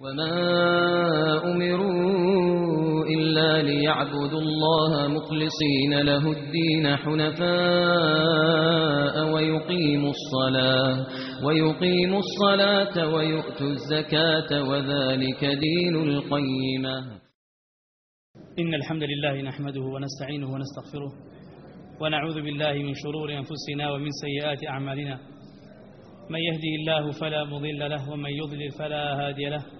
وما أمروا إلا ليعبدوا الله مخلصين له الدين حنفاء ويقيموا الصلاة ويقيموا الصلاة ويؤتوا الزكاة وذلك دين القيمة. إن الحمد لله نحمده ونستعينه ونستغفره ونعوذ بالله من شرور أنفسنا ومن سيئات أعمالنا. من يهده الله فلا مضل له ومن يضلل فلا هادي له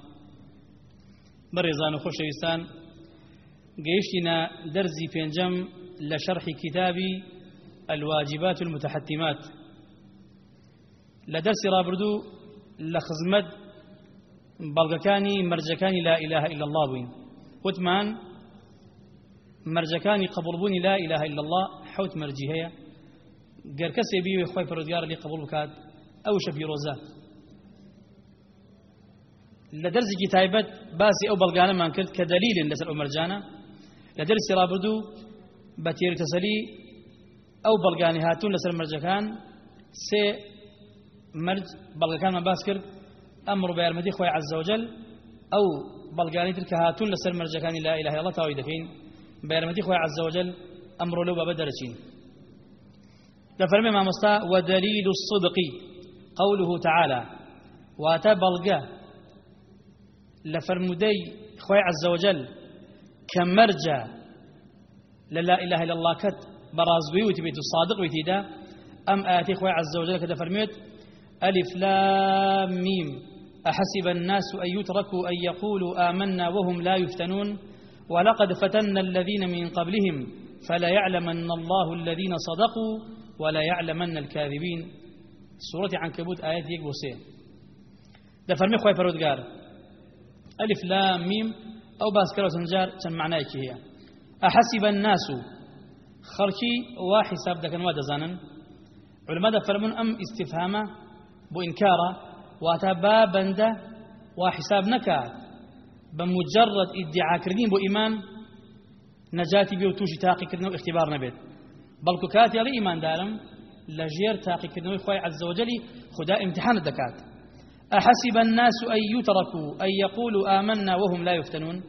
برزان خوشويستان قيشنا درزي بينجم لشرح كتاب الواجبات المتحتمات لدرس رابردو لخزمت بەڵگەکانی مەرجەکانی لا إله إلا الله بووین. وتمان مەرجەکانی قبولبوونی لا إله إلا الله حوت مەرجی هەیە. گەر کەسێ بیوێ خۆی پەرۆدگار لێ قبول بکات ئەو شە پیرۆزە لە دەرزێکی تایبەت باسی ئەو بەڵگانەمان کرد کە دەلیلن لەسەر مەرجانە لە دەرسی ڕابردوو بە تێرتەسەلی ئەو بەڵگانی هاتوون لەسەر مەرجەکان سێ مەرج بەڵگەکانمان باس کرد ئەمڕ بە یارمەتی عز وجل. ئەو بەڵگانی تر کە هاتوون لەسەر مەرجەکانی لا إلا الله تاوی دەکەین بە یارمەتی عز وجل ئەمڕۆ لەو بابە دەرەچین لفرمي ما مستا ودليل الصدق قوله تعالى. واتا بلغا لفرمدي خوي عز وجل كمرجع للا إله إلا الله كت برازوي وتبيت الصادق وتيدا أم آتي خوي عز وجل كذا فرميت ألف لام ميم. أحسب الناس أن يتركوا أن يقولوا آمنا وهم لا يفتنون. ولقد فتنا الذين من قبلهم فلا يعلمن الله الذين صدقوا ولا يعلمن الكاذبين. سورة عنكبوت آيات يك بوسين ده فرمي خوي فرودگار ألف لام ميم أو باسكرة سنجار معناه هي. أحسب الناس. خلقي وحساب وادا زانن. علماء فرمون أم استفهامة بو إنكاره واتبا بنده وحساب نكات بمجرد ادعاء كردين بو إيمان نجاتي بيو توشي تاقي كردن واختبار نبيت. بەڵکو کاتێڵی ئیماندارم لە ژێر تاقیکردنەوەی خۆی عز وجل خدا امتحان دەکات أحسب الناس أن يتركوا أن يقولوا آمنا وهم لا يفتنون؟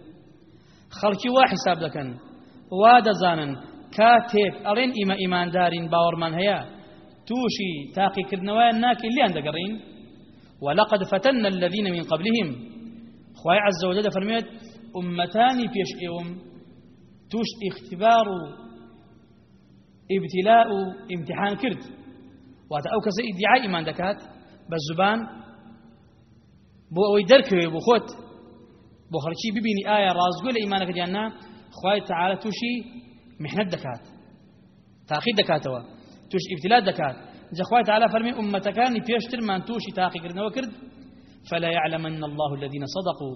خەڵکی وا حساب دەکەن وا دەزانن کاتێک ئەڵێن ئیمە ئیماندارین باوەڕمان هەیە تووشی تاقیکردنەوەیان ناکەین لیان دەگەڕین ولقد فتنا الذين من قبلهم. خواهي عز وجل فرميت أمتاني بيش إيوم توش اختبار ابتلاء امتحان کەسە ئیدعای ئیمان دەکات بە زوبان بۆ ئەوەی دەرکەوێ بۆ خۆت بۆ خەڵکی ببینی ئایا ڕازگۆ لە ئیمانەکە دیاننا خوای تەعالە تووشی محنەت دەکات تاقید دەکاتەوە توش ابتلاء دەکات جا خوای تەعالە فەرمی ئومەتەکانی پێشترمان تووشی تاقیکردنەوە کرد فلا يعلمن الله الذين صدقوا.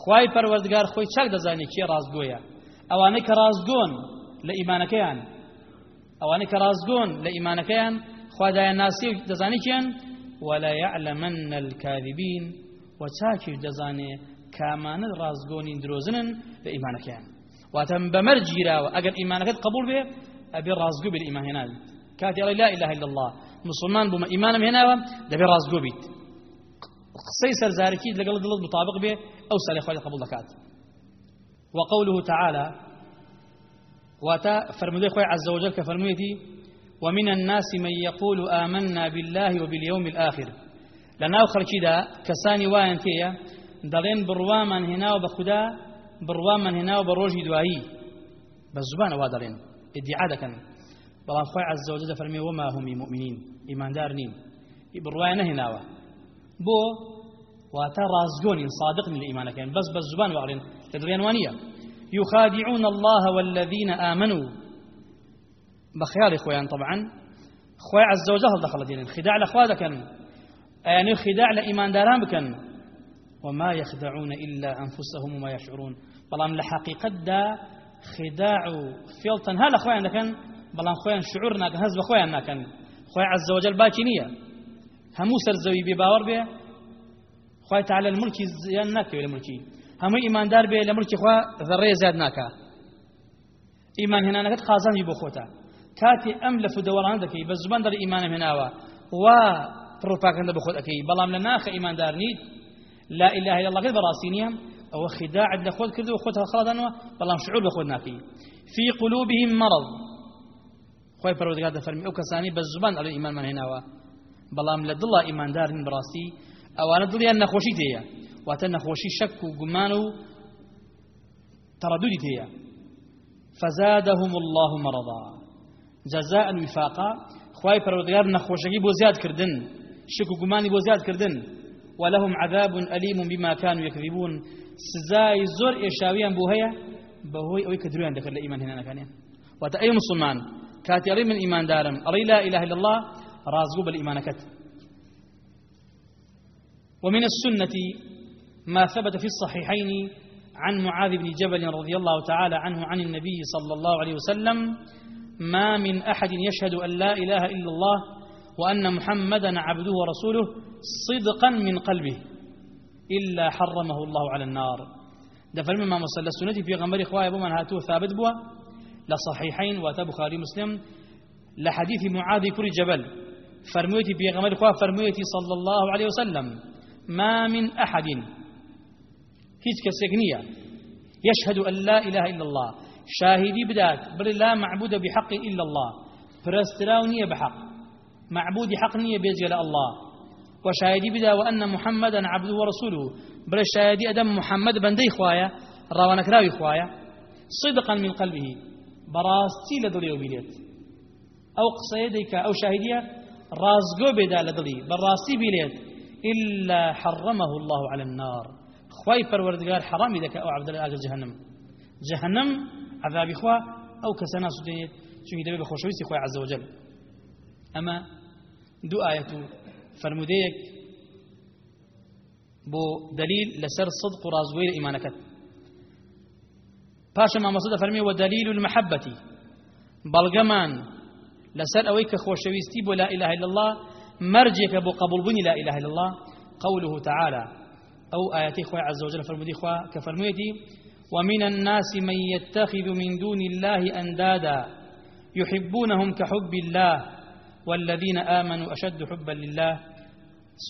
خوای پەروەردگار خۆی چاک دەزانێت کێ ڕازگۆیە ئەوانەی کە ڕازگۆن لە ئیمانەکەیان ئەوانەی کە ڕازگۆن لە ئیمانەکەیان خوادایان ناسی دەزانی کێن ولا يعلمن الكاذبين. وچاکیش دەزانێ کامانە ڕازگۆنی درۆزنن لە ئیمانەکەیان واتە بەمەر گیراوە ئەگەر ئیمانەکەت قبول بێ ڕازگۆ بێت ئیمان هێناوی کاتی ئەڵێ لا إله إلا الله. مسلمان بوومە ئیمانم هێناوە دەبێ ڕازگۆ بیت. قسەی سەرزارکی لەگەڵ دڵت مطابق بێ ئەو سەری خۆی قبول دەکات وقوله تعالى واتا فرمودي خوي عز وجل كفرميتي ومن الناس من يقول آمنا بالله وباليوم الآخر. لنا خلقي دا كساني وان تيا دەڵێن بڕوامان هێناوە بە خوددا بڕوامان هێناوە بە ڕۆژی دوایی. بە زوبانەوا دەڵێن ئدعا دەکەن. بەڵام خۆی عز وجل دەفەرمێ وما هم مؤمنين ئیماندار نین بڕوایە نەهێناوە. بۆ واتە ڕازگۆنین صادقنی لە ئیمانەکەن بەس بە زوبان واڵێن لە يخادعون الله والذين آمنوا. بخيال إخوان طبعا. خوي عز وجل دخل دين خداع الأخوة كان يعني خداع لإيمان داران بكن. وما يخدعون إلا أنفسهم وما يشعرون. بلام لحقيقة دا خداع فيلتن. هل أخوان كان بلام خوان شعورنا هزب خوان كان خوي عز وجل باكي نية. همو سرزوي بباور به خوي تعالى الملك زيان ناكي ولا ملكي همو إيمان دار به لملكي خوا ذرية زاد ناكا إيمان هنا نكت خازان يبو خوتا. كاتي أم لفدوران دكي بس زبان در إيمان هناوا و پروپاگندا بخود أكي بلام لناخ إيمان دار نيد لا إله إلا الله غير براسينيا أو خداع لخود كردو وخودها خلطانوا بلام شعور بخود ناكي في قلوبهم مرض. خوي پروردگار دفرمي أو كساني بس زبان على الإيمان من هناوا بلام لدلا إيمان دار من براسي أوانا دليا نخوشي تيا واتە نەخۆشی شەک و گومان و تەڕەدودی تەیە فزادهم الله مرضا. جزاء الوفاقا خواي پروردگار نەخۆشەکی بۆ زیاد کردن. شک و گومانی کردن ولهم عذاب أليم بما كانوا يكذبون. سزاي زور إيشاويان بو هيا بهوي أوي كدرويان دكر لإيمان هنا كان. وأتا أي مسلمان كاتي أري من إيمان دارم أري لا إله إلا الله رازقو بالإيمان كت. ومن السنة ما ثبت في الصحيحين عن معاذ بن جبل رضي الله تعالى عنه عن النبي صلى الله عليه وسلم ما من أحد يشهد أن لا إله إلا الله وأن محمدا عبده ورسوله صدقا من قلبه إلا حرمه الله على النار. دفر مما مصلى السنة في غمر إخوائي بمن هاتوه ثابت بوا لصحيحين وتبخاري مسلم لحديث معاذ كل جبل. فرميتي في غمر إخوائي فرميتي صلى الله عليه وسلم ما من أحد. کەسێک نییە يشهد أن لا إله إلا الله. شاهدي بدات بل لا معبود بحق إلا الله. فرستراو نية بحق. معبود حق نية بيزي الله. وشاهدي بدا وأن محمدا عبده ورسوله. بل شاهدي أدم محمد بندي خوايا روانك راوي خوايا. صدقا من قلبه. براستي لدلي وبيليت أو قصيدك أو شاهدية رازقو بدا لدلي. براستي بيليت. إلا حرمه الله على النار. خواي پروردگار حرامي دك أو عبد الله جهنم. جهنم عذاب إخوة أو كسنا سديت شو يدبي بخوشويسي خوي عز وجل. أما دو آية فرموديك بو دليل لسر صدق رازويل إيمانك باشا ما مصدر فرمي ودليل المحبة. بلغمان لسر أويك خوشويستي بو لا إله إلا الله مرجك بو قبول بني لا إله إلا الله قوله تعالى أو آياتي خوي عز وجل فرمودي خوا كفرميتي ومن الناس من يتخذ من دون الله أندادا يحبونهم كحب الله. والذين آمنوا أشد حبا لله.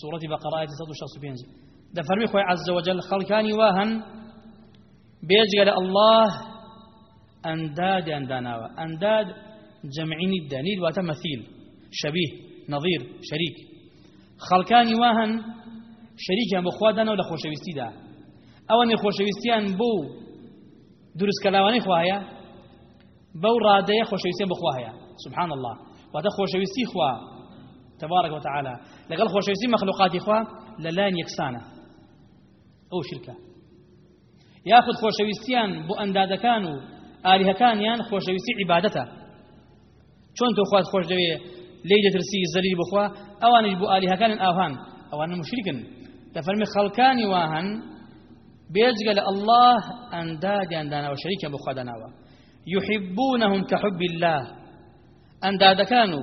سورة بقرة آية 165 ده فرمي خوي عز وجل خلقاني واهن بيجعل الله أنداد أندانا أنداد جمعين الدانيل وتمثيل. شبيه نظير شريك. خلقاني واهن شەریکیان بە خوادانەوە لە خۆشەویستیدا ئەوەنێ خۆشەویستیان بۆ دروستکەلاوانەی خواهەیە بەو ڕادەیە خۆشەویستیان بخوا هەیە سبحان الله. واتە خۆشەویستی خوا تبارك وتعالى. لەگەڵ خۆشەویستی مەخلوقاتی خوا لەلایەن یەکسانە ئەو شرکە یاخود خۆشەویستیان بۆ ئەندادەکان و ئالیهەکانیان خۆشەویستی عیبادەتە چۆن تۆ خوات خۆش دەوێ لی دەترسی زەلیل بخوا ئەوانش بۆ ئالیهەکان ئاوان ئەوانە مشرکن. دەفەرمی خەڵکانی واهن لە الله شەریکە بۆ خوا داناوە يحبونهم كحب الله. ئەندادەکان و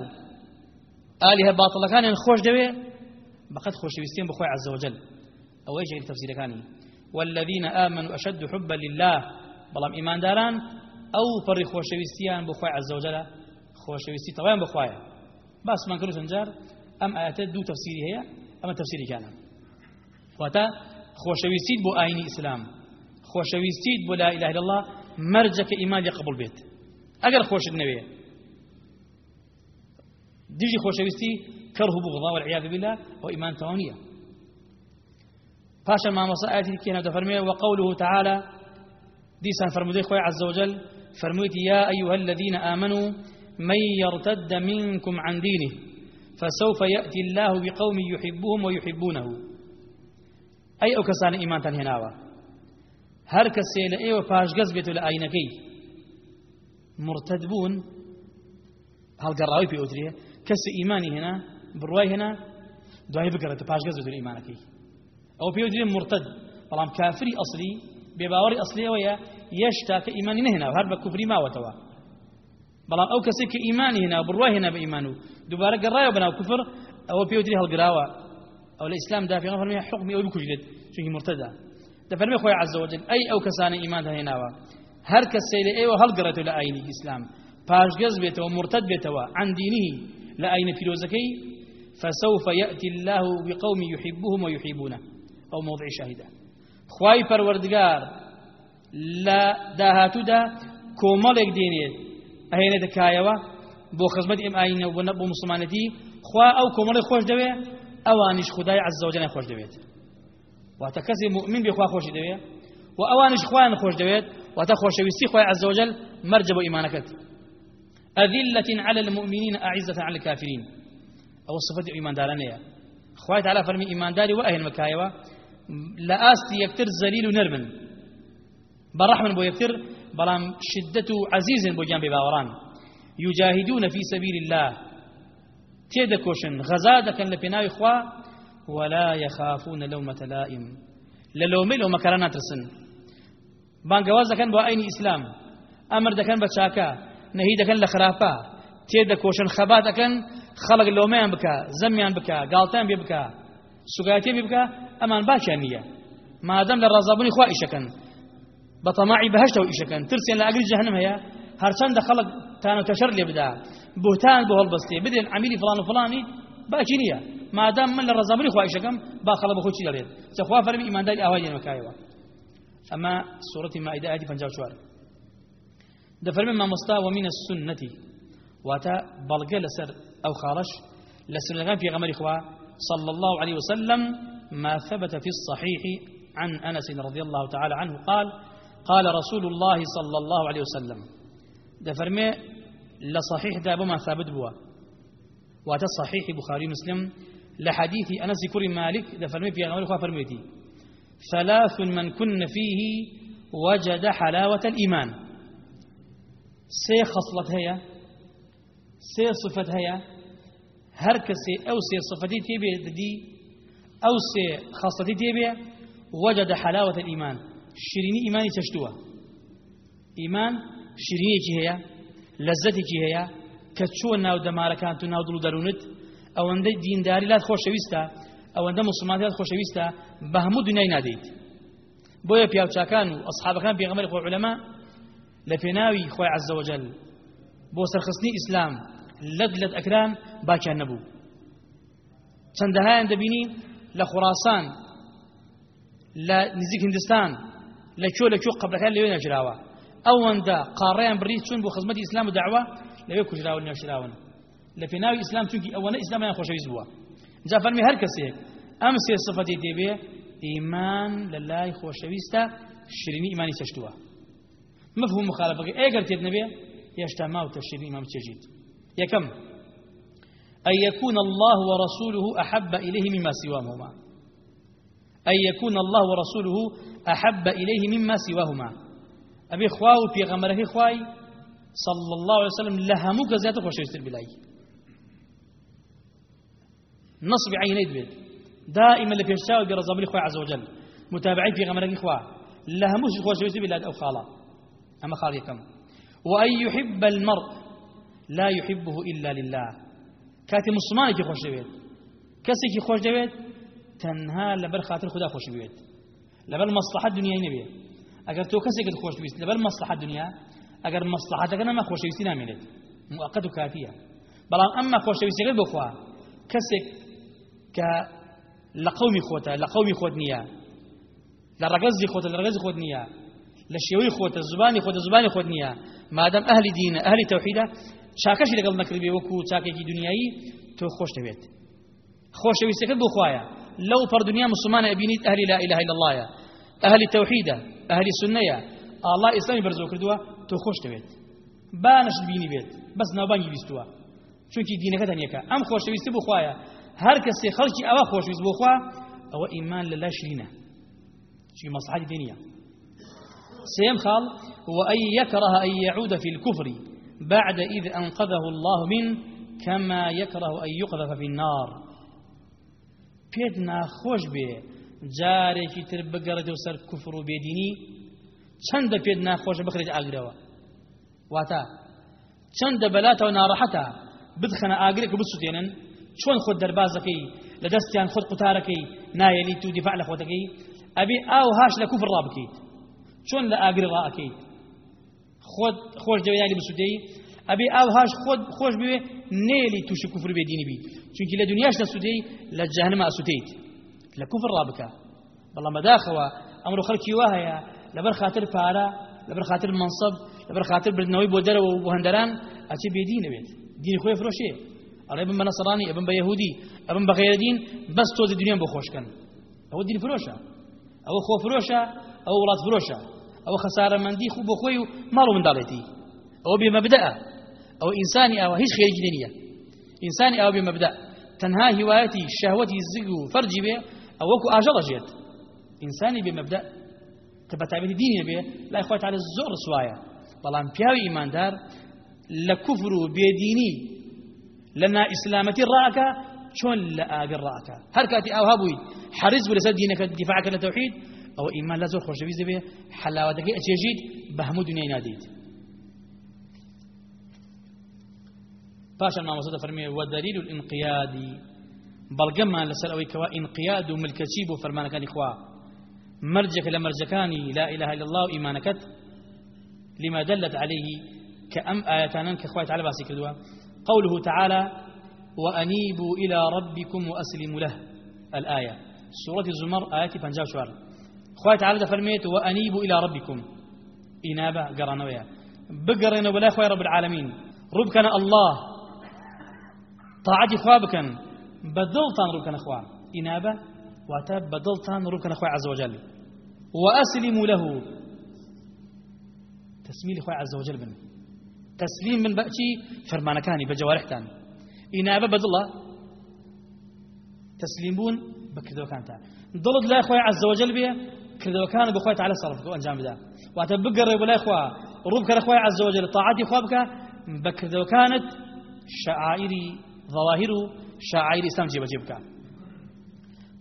ئالیهە باڵەکانیان خۆش دەوێ بەقەت خۆشەویستیان بخۆی عز وجل. ئەوەی جێری تەفسیرەکانی والذين آمنوا أشد حبا لله. بەڵام ئیمانداران ئەو پەڕی خۆشەویستیان بخۆی عز وجل. خۆشەویستی تەوایان بخوایە باسمان کرد سنجار ئەم ئاەتە دوو تەفسیری هەیە ئەمە تەفسیری کانە واتە خۆشەویستیت بۆ ئاینی ئیسلام خۆشەویستیت بۆ لا إله إلا الله. ئیمان لێ قبول بێت ئەگەر خۆشت نەوێ دژی خۆشەویستی کەڕه بغضا والعياذ بالله و ئیمان باشا ما مساءتي كنا تفرمي وقوله تعالى ديسان فرمودي خوي عز وجل فرميت يا أيها الذين آمنوا من يرتد منكم عن دينه فسوف يأتي الله بقوم يحبهم ويحبونه. أي أو كسان إيمان تنهناوا هر کەسێ لە ئێوە پاشگەز بێت لە ئاینەکەی مرتد بوون هەڵگەڕاوی پێوترێ کەسی ئیمانی هێنا بڕوای هێنا دوای بگەڕێتە پاشگەز بێت لە ئیمانەکەی ئەو پێوترێ مرتد بەڵام کافری ئەسلی بێباوەڕی ئەسلی ئەوەیە یەشتا کە ئیمانی نهێنا هەر بە کوفری ماوەتەوە بەڵام ئەو کەسێک کە ئیمانی هێنا بڕوای هێنا بە ئیمان و دووبارە گەڕایەوە بەناو کوفر ئەوە پێوتری هەڵگراوە ئەو لە ئیسلام دافێ فەرمی حکمی ئەو بکوژێت چونکی مرتدە دەفەرمی خۆی عز وجل کەسانی ئیمان هێناوە هەر کەسێ لە ئێوە هەڵگەڕێتەوە لە ئاینی ئیسلام پاشگەز بێتەوە مرتد بێتەوە عن لە ئاینە پیرۆزەکەی فسوف يأتي الله بقوم يحبهم ويحبونه. أو موضع شاهدة. خواي پروردگار لا داهاتودا كومالك دينيت أهينة دكايوة بو خزمت ام آينة وبو مسلمانتي خوا أو كومالك خوش دوي أوانش خداي عز وجل خوش دويت واتە کەسی مؤمن بێ خوا خۆشی دەوێت و ئەوانش خوایان خۆش دەوێت؟ واتە خۆشەویستی خوای عز وجل مرجە بۆ ئیمانەکەت أذلة على المؤمنين أعزة على الكافرين. أو صفة إيمان دارانية خوای تعالى فرمي إيمان داري وأهل مكايوة لا آستي يكتر زليل نرمن. برحمن بو يكتر بلام شدة عزيز بو جنب باوران. يجاهدون في سبيل الله. تيدكوشن غزادة لبناوي خوا ولا يخافون لومة لائم. للومي لو مكرنا ترسن. بانگواز دەکەن بۆ ئەینی ئیسلام ئەمر دەکەن بە چاکە نهيدا كان لخرافة. تيد كوشن خبات أكن خلق اللومي لومين بكا زميان بكا قالتان بيبكا سقاتي بيبكا أمان باكانية ما دام للرزابوني خواه إشكن بطماعي بهشته إشكن ترسين لأقل جهنم هيا. هرشان دخلق تانو تشر لي بدا. بهتان بهول بستي. بدين عميلي فلان وفلاني باكينية ما دام من للرزابوني خواه إشكن باخلا بخوشي دليل سخواه فرمي إيمان داري أهواجين أما سورة مائدة آتي فنجاو شوارك دەفەرمێن ما و منە السنة. واتە بەڵگە لەسەر أو خارش لە في غمر إخوة صلى الله عليه وسلم ما ثبت في الصحيح عن أنس رضي الله تعالى عنه. قال قال رسول الله صلى الله عليه وسلم. دفرمي لصحيح دا بما ثابت بوا. واتا صحيح بخاري مسلم. لحديث أنس كري مالك دفرمي في غمر إخوة فرميتي. ثلاث من كن فيه وجد حلاوة الإيمان. سێ خەسڵەت هەیە سێ سوفەت هەیە هەر کەسێ ئەو سێ سوفەتی تێبێ ددی ئەو سێ خەسڵەتی تێبێ وەجە دە حەلاوەتە ئیمان. شیرینی ئیمانی چەشتووە. ئیمان شیرینێکی هەیە لەزەتێکی هەیە کە چۆن ناو دەمارەکان تو ناو دڵ و دەرونت ئەوەندەی دینداری لات خۆشەویستە ئەوەندە مسلمانات خۆشەویستە بە هەموو دنیای نادەیت. بۆیە پیاوچکان و ئەسحابەکان پێغەمەری خۆ علەما لە پێناوی خۆی عەزە وەجەل بۆ سەرخستنی ئیسلام لەد لەد ئەکران باکیان نەبوو. چەندەهایان دەبینی لە خوڕاسان لە نزیک هندستان لە کۆ لە کۆ قبلەکان لەوێ نەژراوە ئەوەندە قاڕیان بڕی چون بۆ خزمەتی ئیسلام و داوا لەوێ کوژراون نێشراون لە پێناوی ئیسلام چونکی ئەوەنە ئیسلامیان خۆشەویست بووە. جا فەرمی هەر کەسێک ئەم سێ سفەتی دێبێ ئیمان لە لای خۆشەویستە شیرینی ئیمانی چەشتووە مفهوم مخالفەکە ئێگەر تێت نەبێ هێشتا ماوتە شیرینی ئیمام چێژیت یەکەم أن يكون الله ورسوله أحب إليه مما سواهما. أن يكون الله ورسوله أحب إليه مما سواهما. أبي خواه في غمره خواي صلى الله عليه وسلم لهمك زيادة خوشيستر بلاي نصب عينيد بيت دائما بيشتاوي برزامل خوي عز وجل متابعين في غمرك إخوة لها مش خوش يوسف بلاد أو خالا أما خالي كم وأن يحب المرء لا يحبه إلا لله. كاتي مسلمان كي خوش بيت كسي كي خوش بيت تنها لبر خاطر خدا خوش بيت لبر مصلحة الدنيا نبي. أجر تو قد خوش بيت لبر مصلحة الدنيا أجر مصلحتك أنا ما خوش بيت ناملت مؤقت كافية بلان أما خوش بيت بخوا. كسك کە لە قومی خۆتە لە قومی خۆت نییە لە ڕگەزی خۆتە لە شێوەی خۆتە زبانی خۆتە زبانی خۆت نییە. مادەم ئەهلی دینە ئەهلی تەوحیدە چاکەشی لەگەڵ نەکردبێ وەکو چاکێکی دنیایی تۆ خۆش دەوێت خۆشەویستەکەت بۆ خوایە لو پر دنیا مسلمان ابینیت اهل لا اله الا الله اهل التوحيد اهل السنه الله اسلامي برزو کردووە تۆ خۆش دەوێت بانش بینی بێت بەس ناوبانگی بیستووە. چونکی دینەکە تەنیەکە ئەم خۆشەویستی بخوایە. هەر کەسێ خەڵکی ئەوە خۆشویست بخوا ئەوە ئیمان لە لای شرینە چی مەصلحەتی دینیە. سيم خال هو أن يكره أن يعود في الكفر بعد إذ أنقذه الله منه كما يكره أن يقذف في النار. پێت ناخۆش بێ جارێکی تر بگەڕێتەوە سەر کوفر و بێدینی چەندە پێت ناخۆشە بخرێت ئاگرەوە واتە چەندە بەلاتەوە ناڕەحەتە بدخەنە ئاگرێک بسووتێنن چۆن خۆت دەربازەکەی لە دەستیان خۆت قوتارەکەی نایەلی تو دیفاع لە خۆتەکەی ئەبێ هاش کوفر ڕابکەیت چۆن لە ئاگر ڕائەکەیت خۆت خۆش دەوێنانی بسوودەی ئەبێ ئاو هاش خۆت خۆش بوێ نێلی تووشی کوفر بێدینی بی چونکی لە دنیاش لە سوودەی لە جەهنم ئاسووتیت لە کوفر ڕابکە بەڵام بەداخەوە ئەمڕۆ خەڵکی وا هەیە لەبەر خاطر پارە لەبەر خاطر منصب لەبەر خاطر بردنەوەی بۆ دەرەوە و هەندەران ئەچێ بێدینە بێت دینی خۆی فرۆشێ. ئەڵێ بم بە نەسەڕانی ئەبم بە یەهودی ئەبم بە غێرەدین بەس تۆزی دنیام بۆ خۆشکەن. ئەوە دین فرۆشە. ئەوە خۆ فرۆشە ئەوە وڵات فرۆشە ئەوە خەسارەمەندی خوب بۆ خۆی و ماڵ و منداڵێتی ئەوە بێمەبدەە ئەوە ئینسانی ئەوە هیچ خێرێکی نییە ئینسانی ئەوە بێمەبدە تەنها هیوایەتی شەهوەتی زگ و فەرجی بێ ئەوەکو ئاژەڵەژێت ئینسانی بێمەبدە کە بەتابەتی دینی بێ لای خۆی تعالی زۆر سوایە بەڵام پیاوی ئیماندار لە کوفر و بێدینی لە نائیسلامەتی ڕاکە چۆن لە ئاگر ڕاکە هەر کاتی ئەوها بووی حەریز بوو لەسەر دینەکە دیفاعکە لە تەوحید ئەوە ئیمان لە زۆر خۆشەویست دەبێ حەلاوەتەکەی ئەچێژیت بە هەموو دنیای نادیت پاشان مامۆسە دەفەرمێ وەدەلیل الانقیادی بەڵگەمان لەسەر ئەوەی کەوا ئینقیاد و ملکەچی بۆ فەرمانەکانی خوا. مرجك لمرجكاني لا إله إلا الله إيمانكت لما دلت عليه كأم آياتان كخوات على باسي كدوا قوله تعالى وأنيبوا إلى ربكم وأسلموا له. الآية سورة الزمر آياتي بنجاو شوار خوات تعالى فرميت وأنيبوا إلى ربكم إنابة قرانويا بقرنا ولا خوي رب العالمين ربكنا الله. طاعتي خوابكن بدلتان ربكنا خواب إنابة واتاب بدلتان ربكنا خوي عز وجل وأسلموا له. تسميل خوي عز وجل بن. تسليم من بأتي فرمانكاني بجوارحتان إنابة بدله تسليمون بكذو كانتا ضلد لا خوي عز وجل بيه كان بخوي تعالى صرفك وأنجام بدا واتبقر ولا إخوة ربك لأخوي عز وجل طاعتي خوابك. بكذو كانت شعائري ظواهر شعائر إسلام جيب جيبك.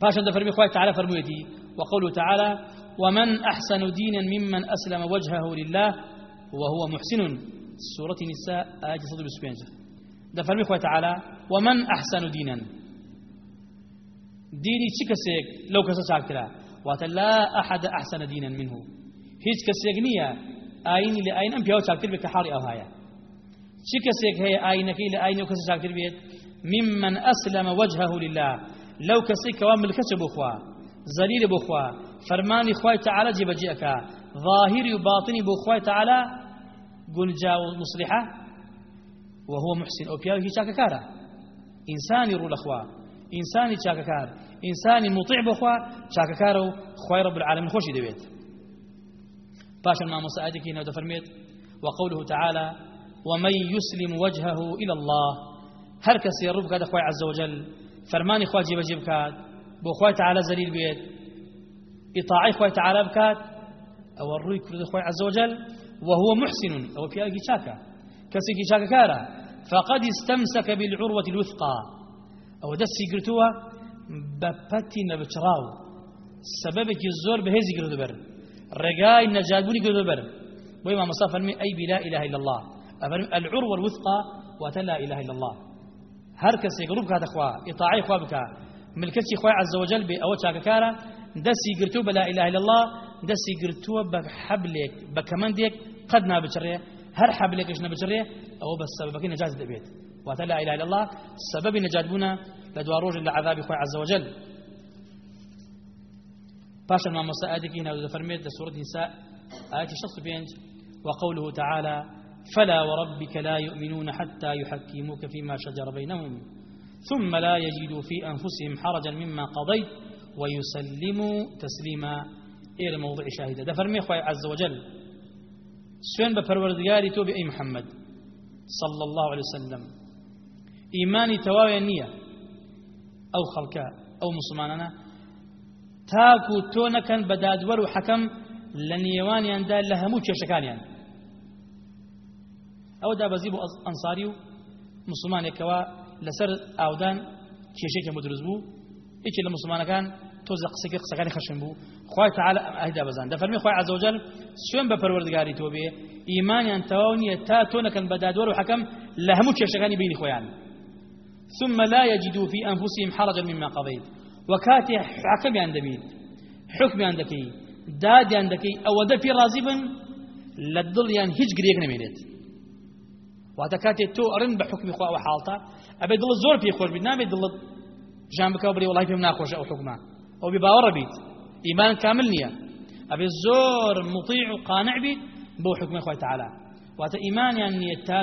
باشا دفرمي خوي تعالى فرميتي وقوله تعالى ومن أحسن دينا ممن أسلم وجهه لله وهو محسن. سورة النساء آية صدر ده فرمي خوي تعالى ومن أحسن دينا. ديني تشكسيك لو كسا واتلا أحد أحسن دينا منه. كسيك نية آين لآين أم بيو شاكتر بك حاري أو هايا تشكسيك هي آينك لآين وكسا شاكتر بيت ممن أسلم وجهه لله. لو كسيك وامل كسب أخوة زليل بخوا فرماني خوي تعالى جيب جيئك ظاهري وباطني بخوي تعالى قنجا مصلحة وهو محسن. أو بياوه شاككارا إنساني رول أخوة إنساني شاككار إنساني مطيع بخوا شاككارو خوي رب العالمين خوشي دويت. باشا ما مساعدك هنا فرميت وقوله تعالى ومن يسلم وجهه إلى الله. هركس يربك هذا خوي عز وجل فرماني خوي جيب جيب كاد بو خوي تعالى زليل بيت. إطاعي خوي تعالى بكات أو الروي كرد خوي عز وجل وهو محسن أو في أجي شاكا. كسيكي شاكا كارا فقد استمسك بالعروة الوثقى. أو دسي قرتوا ببتي نبتراو سببك الزور بهزي قرتو بر رقاي النجابوني قرتو بر وإما مصافى أي بلا إله إلا الله. العروة الوثقى وتلا إله إلا الله. هر کەسێک ڕوو بکاتە خوا ئیطاعی خوا بکە ملکەتی خوای عز وجل بێ ئەوە چاکەکارە دەستی گرتووە بە لا إله إلا الله. دەستی گرتووە بە حەبلێک بە کەمەندێک قەت نابچڕێ هەر حەبلێکش نەبچڕێ ئەوە بە سەبەکەی نەجات واتە لا إله إلا الله سبب نجات بوونا لە دوا ڕۆژ لە عذابی خوای عز وجل پاشا ما مساعدك هنا فرميت سورة النساء آية 65 وقوله تعالى فلا وربك لا يؤمنون حتى يحكموك فيما شجر بينهم ثم لا يجدوا في أنفسهم حرجا مما قضيت ويسلموا تسليما. إلى موضع شاهدة ده فرمي أخوة عز وجل سوين بپروردگاری تو بأي محمد؟ صلى الله عليه وسلم. ئیمانی تەواویان نییە. ئەو خەڵکە ئەو مسلمانانە. تاکو تۆ نەکەن بە دادوەر و حەکەم لە نێوانیاندا لە هەموو کێشەکانیان. ئەو دابەزی بۆ ئەنساری و مسلمانێکەوە لەسەر ئاودان کێشێکی مدرست بوو. هیچی لە مسلمانەکان تۆزە قسەکە قسەکانی خەشم بوو. خی تعاال ئەهدا بەزان دەفەرمی خی عزەوجل سوێن بە پەروەردگاری تۆ بێ. ئیمانیان تەواو نیە تا تۆ نەکەن بە دادوەر و حەکەم لە هەموو کێشەکانی بینی خۆیان. ثم لا يجدوا في أنفسهم حرجا مما قضيت. وكاتي حكم يندبيت حكم يندكي داد يندكي أو دفي راضي للضل يعني هيج قريق نميلت واتە کاتێک تۆ ئەرن بە حکمی خوا حاڵتا ئەبێ دڵ زۆر پێ خۆش بیت نابێت دڵت ژان بکە بڕی وڵای پێم ناخۆش ئەو حکمە ئەو بێ باوەڕە بیت ئیمان کامل نییە ئەبێ زۆر مطیع و قانع بیت بۆ حکمی خوای تعالی واتە ئیمانیان نییە تا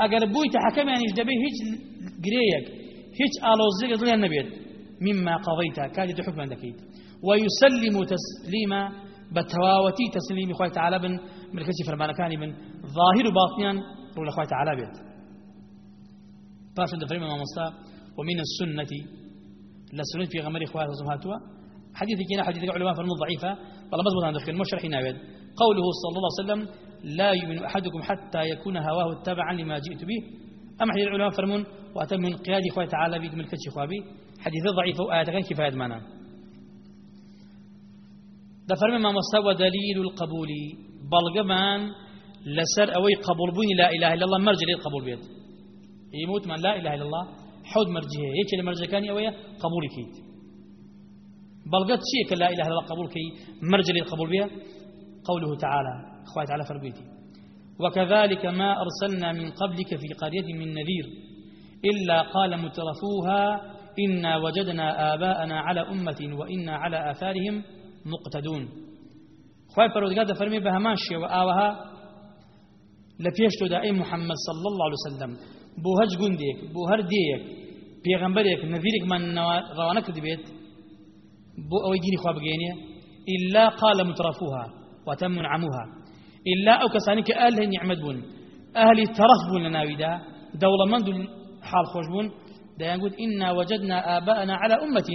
کێشەکانیان ئەگەر بوویتە حەکەمیانیش دەبێت هیچ گرەیەک هیچ ئالۆزیێک دڵیان نەبێت مما قضيت كاد حكما دكيت ويسلم تسليما بتواوتي تسليم خوي تعالى بن ملكتي فرمانەکانی من ظاهر و باطنیان ڕوو لە خۆی تعالا بێت پاشان دەفەرمە مامۆستا ومن السنة لسنة في غمر إخوات هاتوا حديث كنا حديث علماء فرمو ضعيفة والله مزبوط عند الخير مش رحينا بيد قوله صلى الله عليه وسلم لا يؤمن أحدكم حتى يكون هواه تبعا لما جئت به. أما حديث العلماء فرمون وأتم من قياد إخوة تعالى بيد ملكة إخوابي حديث ضعيف وآيات كان كفاية معنا ده فرمي ما مستوى دليل القبول. بەڵگەمان لەسەر ئەوەی قبولبوونی لا إله إلا الله مرجع لێت قبول بێت يموت من لا إله إلا الله حود مرجه هيك المرجكاني أويا قبول كيت بلغت شيء لا إله إلا الله قبول كي مرجع لێت قبول بها قوله تعالى أخوات تعالى فربيتي وكذلك ما أرسلنا من قبلك في قرية من نذير إلا قال مترفوها إنا وجدنا آباءنا على أمة وإنا على آثارهم مقتدون. خی پەرۆدگار دەفەرمێ بە هەمان شێوە ئاوەها لە پێش تۆدا ئەی محەممەد صل الله عليه وسلم. هەج گوندێک بۆ هەر دەیەک پێغەمبەرێک نەڤیرێکمان ڕەوانە کرد بێت بۆ ئەوەی دینی خوا بگەێنێ إلا قال مترفوها. وتم منعموها إلا أو كسانك أهل نعمت بون. أهل ترف بون لناويدا دولة من دول حال خوش بون. دا يقول إنا وجدنا آباءنا على أمة.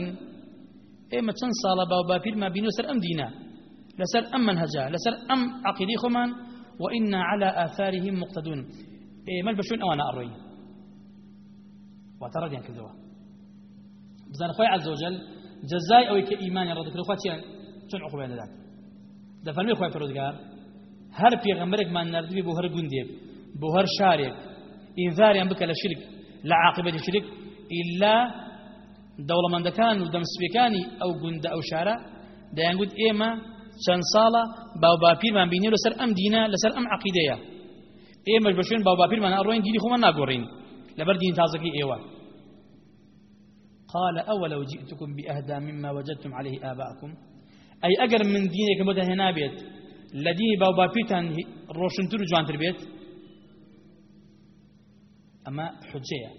إما تنصال بابا بير ما بينو سر أم دينا. لسر أم منهجا. لسر أم عقيدي خمان وإنا على آثارهم مقتدون. إيه ما البشون أوانا أروي. وترد يعني كذوا. بزان أخوي عز وجل جزاي أو كإيمان يرد كل أخواتي شن عقوبة ذاك أخوي فرودگار هر پیغمبرك ما نردبي بو هر گونديك بو هر شارك إنذار بك لشرك لعاقبة الشرك إلا دولة من دكان ودمسبكاني أو گوند أو شارع ده ينقول إيما چەند ساڵە باو باپیرمان بینی لەسەر ئەم دینە لەسەر ئەم عقیدەیە. ئێمەش بەشوێن باو باپیرمان ئەڕۆین دینی خۆمان ناگۆڕین لەبەر دین تازەکەی ئێوە. قال أولو جئتكم بأهدى مما وجدتم عليه آباءكم؟ ئەی ئەگەر من دینێکم هێنا بێت. لە دین باو باپیرتان ڕۆشنتر و جوانتر بێت ئەمە حجەیە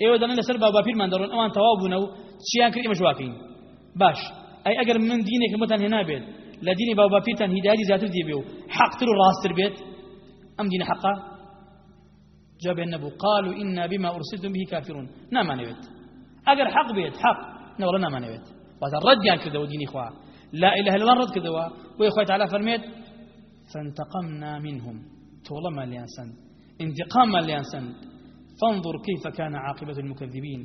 ئێوە دەڵێن لەسەر باو باپیرمان دەڕۆن ئەوان تەواو بوونە و چیان کرد باش. ئەی ئەگەر من دینێک متان هێنا بێت لە دینی باو باپیرتان هیدایەتی زیاتر دێبێ و حەقتر و ڕاستتر بێت ئەم دینە حەقا جابێن نەبوو قالوا إنا بما أرسلتم به كافرون. نامانەوێت ئەگەر حەق بێت حەق نەوەڵە نامانەوێت واتە ڕەتیان کردەوە دینی خوا لا إله إلا الله رد كذوا ويخوي تعالى فرميت فانتقمنا منهم. تولما ليانسن انتقاما ليانسن فانظر كيف كان عاقبة المكذبين.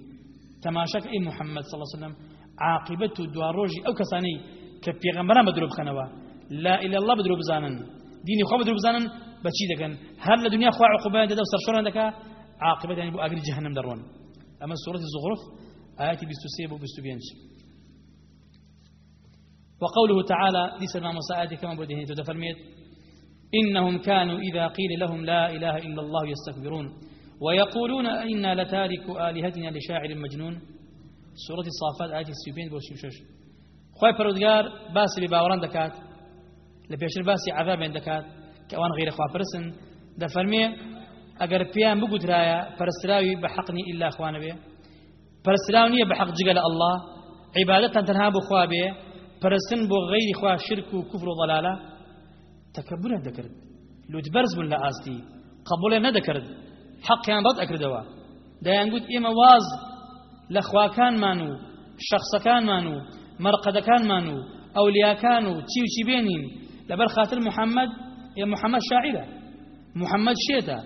تماشك أي محمد صلى الله عليه وسلم عاقبة دواروجي أو كساني پێغەمبەران بەدرۆ بخەنەوە لا إلا الله بەدرۆ بزانن دینی خۆ بەدرۆ بزانن بەچی دەکەن هەر لە دنیا خوا عقوبەیان دەدا و سەرشۆران دەکا عاقبەتیان بۆ ئاگری جەهەنەم دەڕۆن ئەمە سوورەتی زغرف آياتي 23 بو 25 وقوله تعالى ليس ما مساعدة كما بدهن تدفرميت إنهم كانوا إذا قيل لهم لا إله إلا الله يستكبرون. ويقولون إنا لتارك آلهتنا لشاعر مجنون. سورة الصافات آية السبين بو خۆی پەرودگار باسی لێ باوەڕان دەکات لە پێشتر باسی عذابێن دەکات کە ئەوان غیرە خواپرسن دەفەرمێ ئەگەر پێیان بگوترایە پەرستراوی بە حەقنی ئللا خوانە بێ پەرستراو نییە بە حەق پەرستن بۆ غەیری خوا شرک و کوفر و ضلالە تەکەبورە دەکرد. لوتبەرز بوون لە ئاستی قبولێ نەدەکرد. حەقیان ڕەت ئەکردەوە. دەیانگوت ئێمە واز لە خواکانمان و شخصەکانمان و مەرقەدەکانمان و ئەولیاکان و چی چی بێنین. لەبەر خاتر محەممەد یا محەممەد شاعرە محەممەد شێتە.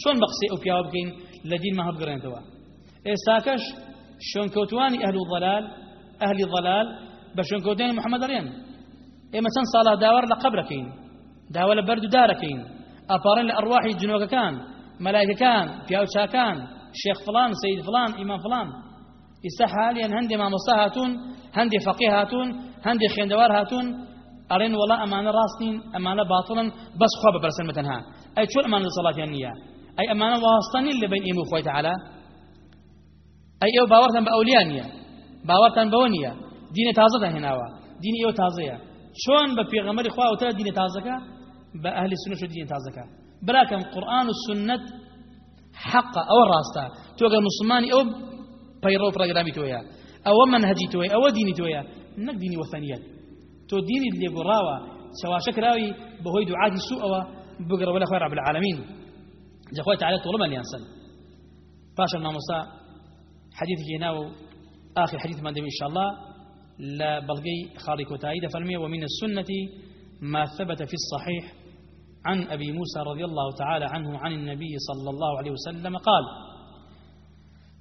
چۆن بە قسەی ئەو پیاوە بکەین لە دینمە هەبگەڕێنەوە ئێستاکەش شوێنکەوتوانی ئەهل و ضلال ئەهلی ضلال بە شوێنکەوتانی محەممەد دەڕێن ئێمە چەند ساڵا داوەڕ لە قبرەکەین داوە لە بەرد و دارەکەین ئاپارن لە ئەڕواحی جنۆکەکان مەلایکەکان پیاوچاکان شێخ فلان سید فلان ئیمان فلان. ئێستا حالیان هەندێ مامۆستا هاتوون هەندێ فەقی هاتوون هەندێ خوێندەوار هاتوون ئەڵێن وڵا ئەمانە ڕاستین ئەمانە باتڵن بەس خوا بەبەرسن بەتەنها ئەی چۆن ئەمانە دەسەڵاتیان نییە ئەی ئەمانە واستەنی لە بین ئێمە و خۆی تەعالا ئەی ئێوە باوەڕتان بە ئەولیان نییە باوەڕتان بەوە نییە دینە تازەتان هێناوە دینی ئێوە تازەیە چۆن بە پێغەمەری خوا وتە دینە تازەکە بە ئەهلی سنە شو دینە تازەکە براکەم قورآن و سنت حقا ئەوە ڕاستە تۆگەر مسلمانی ئەو پەیڕە و پڕگرامی تۆیە ئەوە منهجی تۆیە ئەوە دینی تۆیە نەک دینی وەثەنیەت تۆ دینی لێگۆڕاوە چەواشە کراوی بەهۆی دوعاتی سوءەوە بگەڕەوە لە خوای رب العالمین. جەخوای تعالى طولما ليانسن باشا ماموسا حديث جيناو آخر حديث من إن شاء الله لا بلغي خالي كتايد فرمي ومن السنة ما ثبت في الصحيح عن أبي موسى رضي الله تعالى عنه عن النبي صلى الله عليه وسلم قال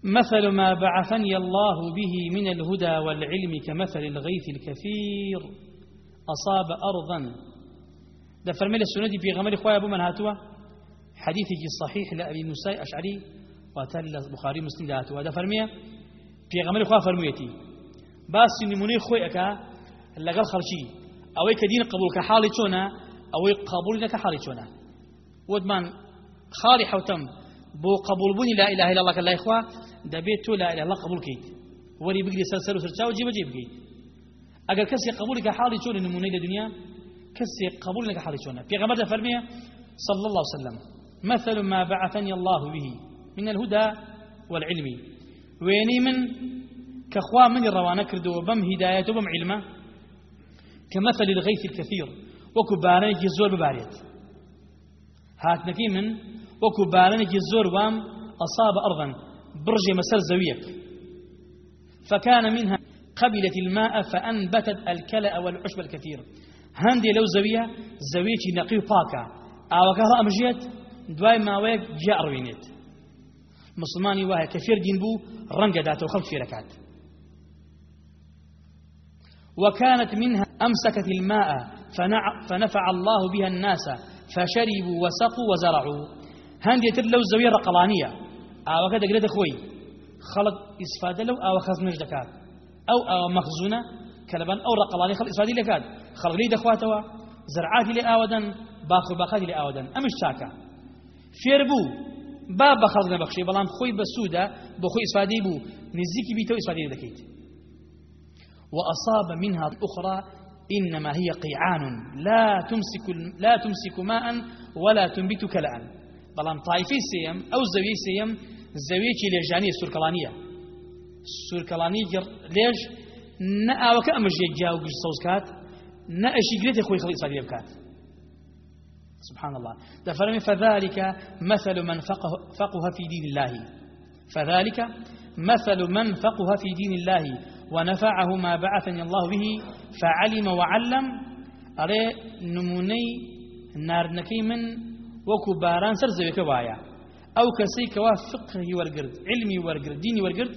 مثل ما بعثني الله به من الهدى والعلم كمثل الغيث الكثير أصاب أرضا. ده فرمي السنة في غمر خويا أبو من هاتوا حديثك الصحيح لأبي موسى أشعري وتل البخاري مسلم هاتوا. ده فرمي في غمر خويا فرميتي. باس نموني خوي أكا لقل خرشي أو كدين قبول كحالي شونا أو قبول لك حالي شونا. ودمان خالي حوتم بو قبول بني لا إله إلا الله كلا إخوة دەبێت تۆ لا إله الله قبول کەیت وەری بگری سەر و سەرچاو جێبەجێ بگەیت ئەگەر کەسێ قبولێکە حاڵی چۆن نمونەی دنیا کەسێ قبول لەکە حاڵی چۆنە پێغەمبەر دەفەرمێ صلى الله عليه وسلم مثل ما بعثني الله به من الهدى والعلم. ويني من كخوا من الروانة كردو بم هداية وبم علمة كمثل الغيث الكثير وكبارنك الزور بباريت. هات نكي من وكبارنك الزور وام أصاب أرضا برج مسر زويك. فكان منها قبلت الماء فأنبتت الكلأ والعشب الكثير. هندي لو زوية زويتي نقي باكا أو كهرا أمجيت دواي ما ويك جاء روينيت. مسلماني واه كثير دين بو رنجة داتو خمس في ركعات. وكانت منها أمسكت الماء فنفع الله بها الناس فشربوا وسقوا وزرعوا. هندي تلو زوية رقلانية. ئاوەکە دەگرێتە خۆی خەڵک ئیسفادە لەو ئاوە خەزمش دەکات ئەو ئاوە مەخزونە کە لەبەن ئەو ڕقەڵانی خەڵ ئیسفادی لەکات خەڵگەی دەخواتەوە زرعاتی لێ ئاوەدەن باخ و باقاتی لێ ئاوەدەن ئەمش چاکە فێر بوو با بە خەڵک نەبەخشی بەڵام خۆی بە سوودە بۆ خۆی وأصاب منها الأخرى إنما هي قيعان. لا تمسك لا تمسك ماء ولا تنبت كلأ. بەڵام طائفەی سێیەم ئەو زەوی سێیەم زەویەکی لێژانی سوورکەڵانیە سوورکەڵانی لێژ نە ئاوەکە ئەمەژێک جا و گشت سەوز کات نە ئەشی گرێتی خۆی خەڵی سادی بکات سبحان الله. دەفەرمێ فذلك مثل من فقه, فقه في دين الله. فذلك مثل من فقه في دين الله. ونفعه ما بعثني الله به فعلم وعلم. ئەرێ نموونەی ناردنەکەی من وەکو باران سەر زەوی وایە ئەو کەسەی کەوا فقهی وەرگرت علمی وەرگرت دینی وەرگرت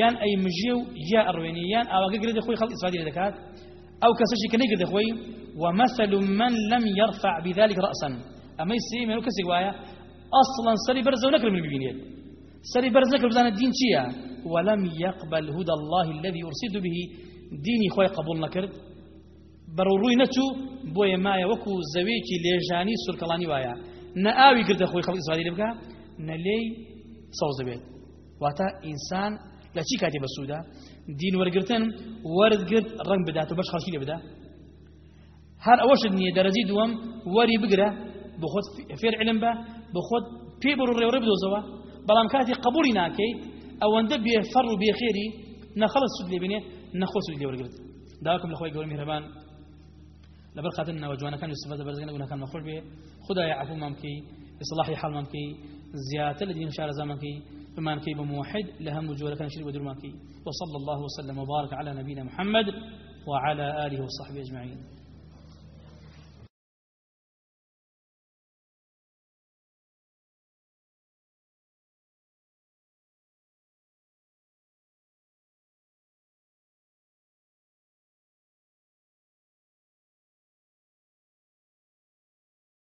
یان ئەی مژێ و یا ئەڕوێنی یان ئاواگە گرێت خۆی خەڵ ئیسفادی لە دەکات ئەو کەسەشی کە نەیگرێت خۆی ومثل من لم يرفع بذلك رأسا. ئەمەی سێیەم ئەو کەسەی وایە ئەصلا سەری بەرزەو نەکرد من سەری بەرز کە بزانە دین چیە ولم يقبل هدى الله الذي أرسلت به. دینی خوای قبوڵ نەکرد بەرەو ڕووی نەچوو بۆیە ئەمە وەکو زەویەکی لێژانی سوورکەڵانی وایە نآوي قرد خوي خلق إسرائيل بكا نلي صوز بيت واتا إنسان لا چی کاتی بسودا دین ورگرتن ورد گرت رنگ بدات و باش خرشی بدا. هر اوش نیه درجی دوم وری بگره بخود فیر علم با بخود پی برو ریوری بدو زوا بەڵام کاتی قبولی ناکەیت ئەوەندە بێفەڕ و بێخێری نەخەڵت سود لێبێنێ نەخۆ سود لێوەرگرت داکم لە خۆی گەورە میهرەبان لەبەر خاتن نەوەجوانەکان یوسفە دەبەرزگەن گوناهەکان مەخۆش بێ خدای عفومان بکەی إصلاحی حالمان بکەی زیاتر لە دین شارە زامان بکەی بمان كي بموحد لهم وجوه كان شريك ودرمان كي وصلى الله وسلم وبارك على نبينا محمد وعلى آله وصحبه أجمعين.